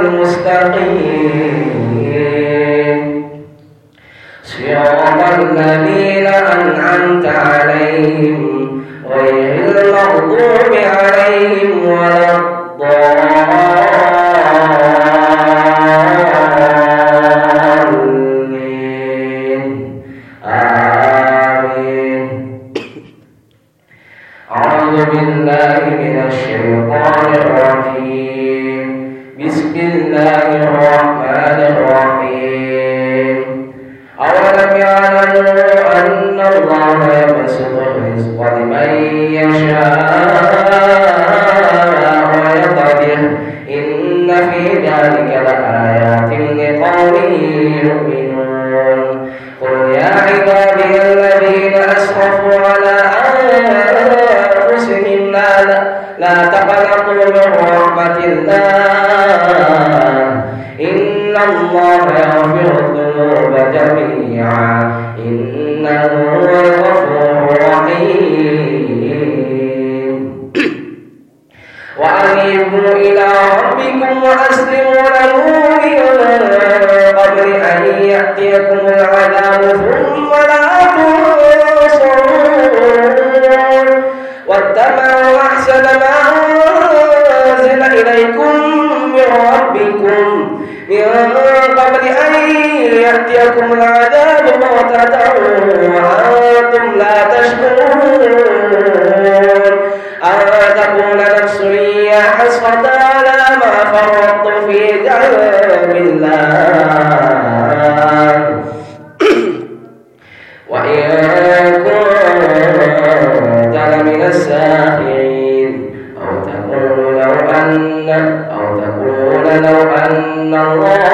المستقيم. صراط الذين أنعمت عليهم غير المغضوب عليهم ولا الضالين. آمين. أعوذ بالله من الشيطان الرجيم. بسم الله الرحمن الرحيم. أولم يعلموا أن الله يبسط الرزق لمن يشاء؟ خلقوا من رحمة الله إن الله يغفر الذنوب جميعا إنه هو الغفور الرحيم وأنيبوا إلى ربكم وأسلموا له من قبل أن يأتيكم العذاب ثم لا تنصرون واتبعوا أحسن ما إليكم من ربكم. من قبل أن يأتيكم العذاب بغتة وأنتم لا تشكرون. أن تقول نفس حسرة على ما فرطت في ذنب الله؟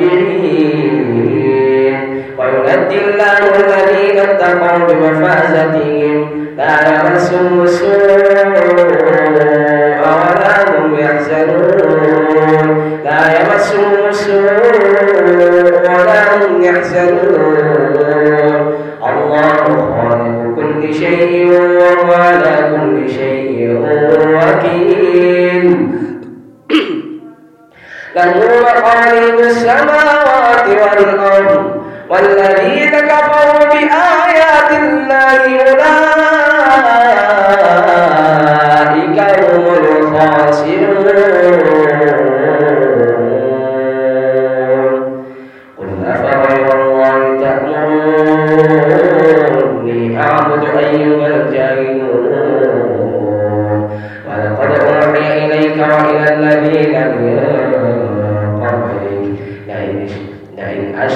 المدبرين وينجي الله الذين اتقوا بمفازتهم. لا يمسهم السوء ولا هم يحزنون. لا يمسهم السوء ولا هم يحزنون. الله خالق كل شيء وهو على كل شيء وكيل. له مقاليد السماوات والأرض والذين كفروا بآيات الله أولا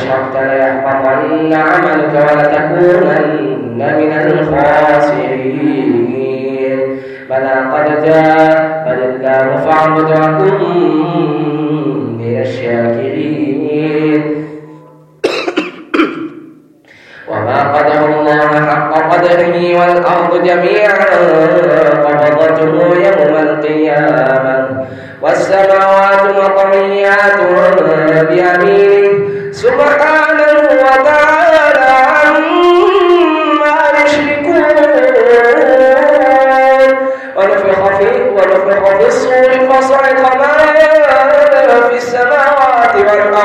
أشركت ليحبطن عملك ولتكونن من الخاسرين. بلى قد جاء الله فاعبد وكن من الشاكرين وما قدر الله حق قدره والأرض جميعا قبضته يوم القيامة. والسماوات مطويات بيمينه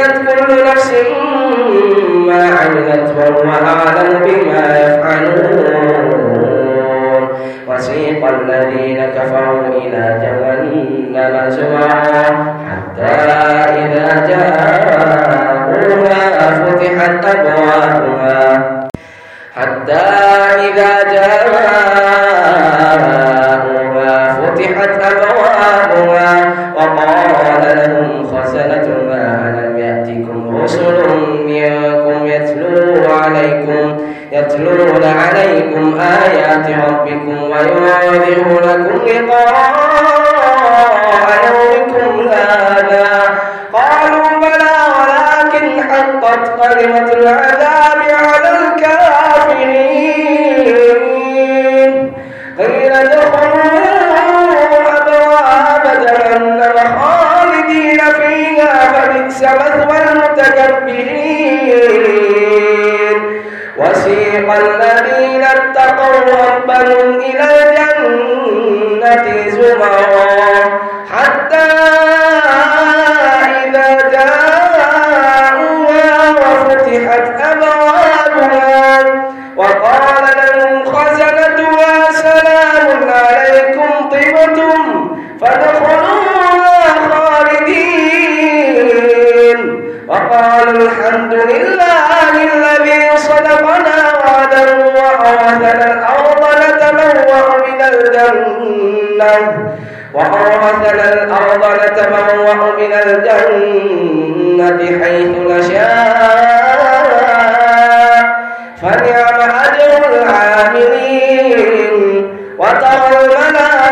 ووفيت كل نفس ما عملت وهو أعلم بما يفعلون. وسيق الذين كفروا إلى جهنم زمعا حتى يتلون عليكم آيات ربكم وينذرونكم لقاء يومكم هذا. قالوا بلى ولكن حقت كلمة العذاب على الكافرين. قيل ادخلوا أبواب جهنم خالدين فيها فبئس مثوى المتكبرين. وسيق الذين اتقوا ربهم إلى الجنة زمرا حتى إذا جاءوها وفتحت أبوابها وقال الجنة وأورثنا الأرض نتبوأ من الجنة حيث نشاء. فنعم أجر العاملين. وترى الملائكة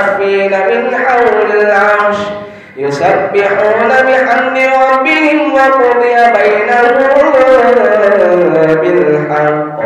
حافين من حول العرش يسبحون بحمد ربهم وقضي بينهم بالحق.